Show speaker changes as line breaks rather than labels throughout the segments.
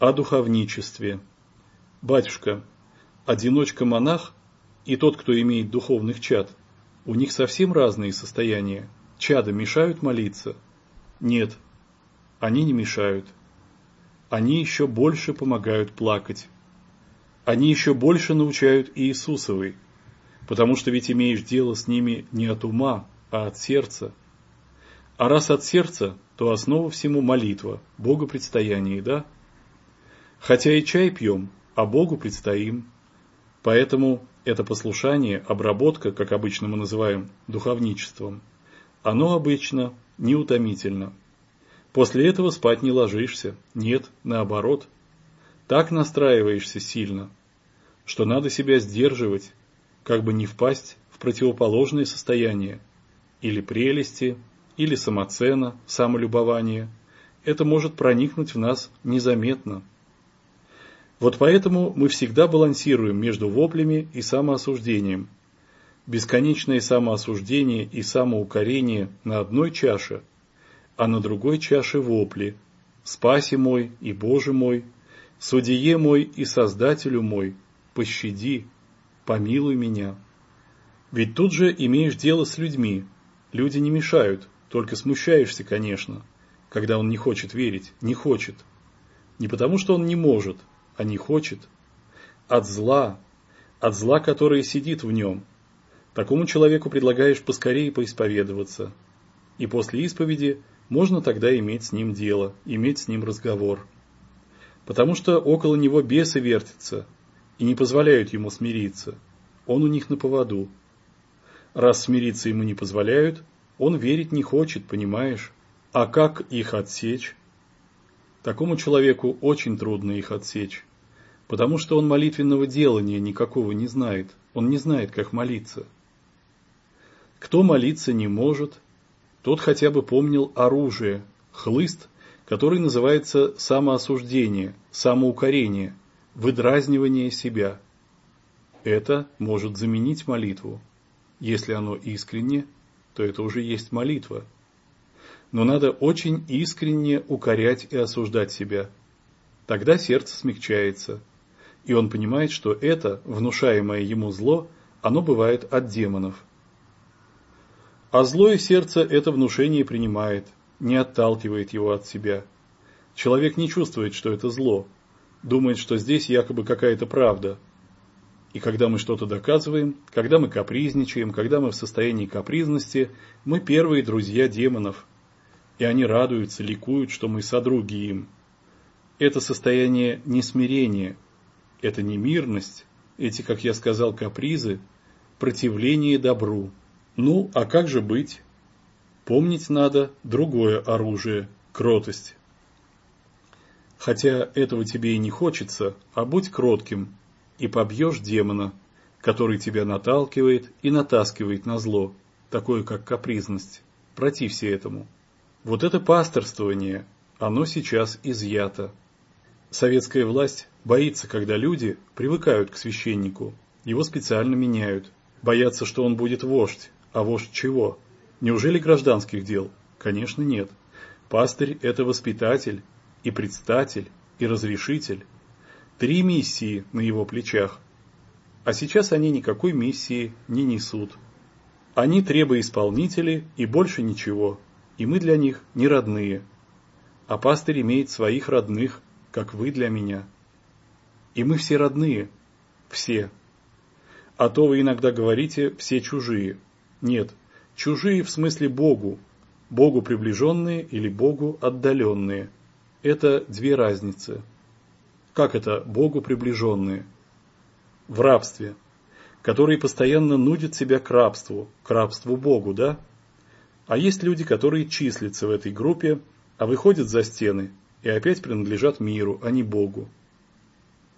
О духовничестве. Батюшка, одиночка-монах и тот, кто имеет духовных чад, у них совсем разные состояния. Чада мешают молиться? Нет, они не мешают. Они еще больше помогают плакать. Они еще больше научают Иисусовой, потому что ведь имеешь дело с ними не от ума, а от сердца. А раз от сердца, то основа всему молитва, Богу предстояние, да? Хотя и чай пьем, а Богу предстоим. Поэтому это послушание, обработка, как обычно мы называем духовничеством, оно обычно неутомительно. После этого спать не ложишься, нет, наоборот. Так настраиваешься сильно, что надо себя сдерживать, как бы не впасть в противоположное состояние, или прелести, или самоцена, самолюбование. Это может проникнуть в нас незаметно. Вот поэтому мы всегда балансируем между воплями и самоосуждением. Бесконечное самоосуждение и самоукорение на одной чаше, а на другой чаше вопли «Спаси мой и Боже мой, Судье мой и Создателю мой, пощади, помилуй меня». Ведь тут же имеешь дело с людьми. Люди не мешают, только смущаешься, конечно, когда он не хочет верить, не хочет. Не потому, что он не может, а не хочет. От зла, от зла, которое сидит в нем. Такому человеку предлагаешь поскорее поисповедоваться. И после исповеди можно тогда иметь с ним дело, иметь с ним разговор. Потому что около него бесы вертятся и не позволяют ему смириться. Он у них на поводу. Раз смириться ему не позволяют, он верить не хочет, понимаешь? А как их отсечь? Такому человеку очень трудно их отсечь потому что он молитвенного делания никакого не знает, он не знает, как молиться. Кто молиться не может, тот хотя бы помнил оружие, хлыст, который называется самоосуждение, самоукорение, выдразнивание себя. Это может заменить молитву. Если оно искренне, то это уже есть молитва. Но надо очень искренне укорять и осуждать себя. Тогда сердце смягчается, и он понимает, что это, внушаемое ему зло, оно бывает от демонов. А злое сердце это внушение принимает, не отталкивает его от себя. Человек не чувствует, что это зло, думает, что здесь якобы какая-то правда. И когда мы что-то доказываем, когда мы капризничаем, когда мы в состоянии капризности, мы первые друзья демонов. И они радуются, ликуют, что мы содруги им. Это состояние несмирения, это не мирность, эти, как я сказал, капризы, противление добру. Ну, а как же быть? Помнить надо другое оружие – кротость. Хотя этого тебе и не хочется, а будь кротким, и побьешь демона, который тебя наталкивает и натаскивает на зло, такое как капризность. Протився этому. Вот это пасторствование, оно сейчас изъято. Советская власть боится, когда люди привыкают к священнику, его специально меняют, боятся, что он будет вождь, а вождь чего? Неужели гражданских дел? Конечно, нет. Пастырь – это воспитатель, и предстатель, и разрешитель. Три миссии на его плечах. А сейчас они никакой миссии не несут. Они требоисполнители и больше ничего, и мы для них не родные. А пастырь имеет своих родных, как вы для меня. И мы все родные, все. А то вы иногда говорите «все чужие». Нет, чужие в смысле Богу, Богу приближенные или Богу отдаленные. Это две разницы. Как это Богу приближенные? В рабстве, которые постоянно нудят себя к рабству, к рабству Богу, да? А есть люди, которые числятся в этой группе, а выходят за стены и опять принадлежат миру, а не Богу.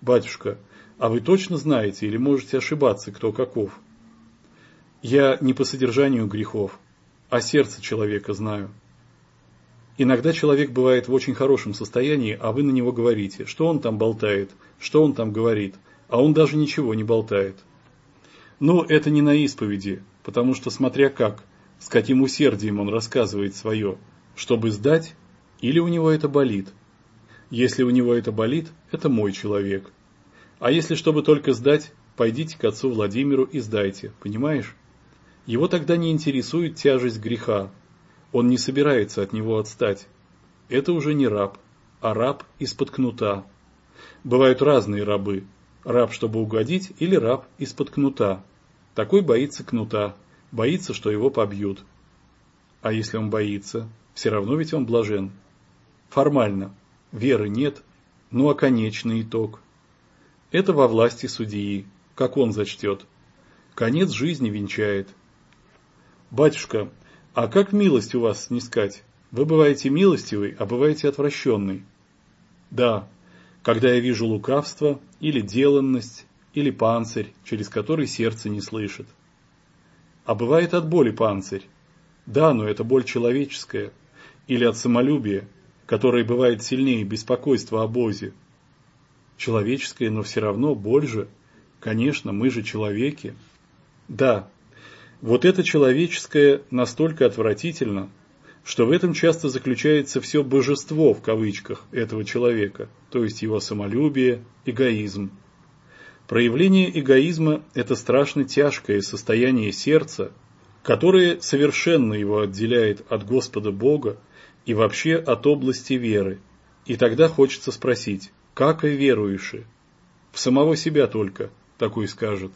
Батюшка, а вы точно знаете или можете ошибаться, кто каков? Я не по содержанию грехов, а сердце человека знаю. Иногда человек бывает в очень хорошем состоянии, а вы на него говорите, что он там болтает, что он там говорит, а он даже ничего не болтает. Но это не на исповеди, потому что смотря как, с каким усердием он рассказывает свое, чтобы сдать или у него это болит? Если у него это болит, это мой человек. А если чтобы только сдать, пойдите к отцу Владимиру и сдайте, понимаешь? Его тогда не интересует тяжесть греха. Он не собирается от него отстать. Это уже не раб, а раб из-под кнута. Бывают разные рабы. Раб, чтобы угодить, или раб из-под кнута. Такой боится кнута, боится, что его побьют. А если он боится, все равно ведь он блажен. Формально. Веры нет, ну а конечный итог. Это во власти судьи, как он зачтет. Конец жизни венчает. Батюшка, а как милость у вас снискать? Вы бываете милостивый, а бываете отвращенный. Да, когда я вижу лукавство, или деланность, или панцирь, через который сердце не слышит. А бывает от боли панцирь. Да, но это боль человеческая. Или от самолюбия, которое бывает сильнее беспокойства о Бозе. Человеческое, но все равно боль же. Конечно, мы же человеки. Да, вот это человеческое настолько отвратительно, что в этом часто заключается все божество в кавычках этого человека, то есть его самолюбие, эгоизм. Проявление эгоизма – это страшно тяжкое состояние сердца, которое совершенно его отделяет от Господа Бога и вообще от области веры. И тогда хочется спросить, как и верующие? В самого себя только, такой скажет.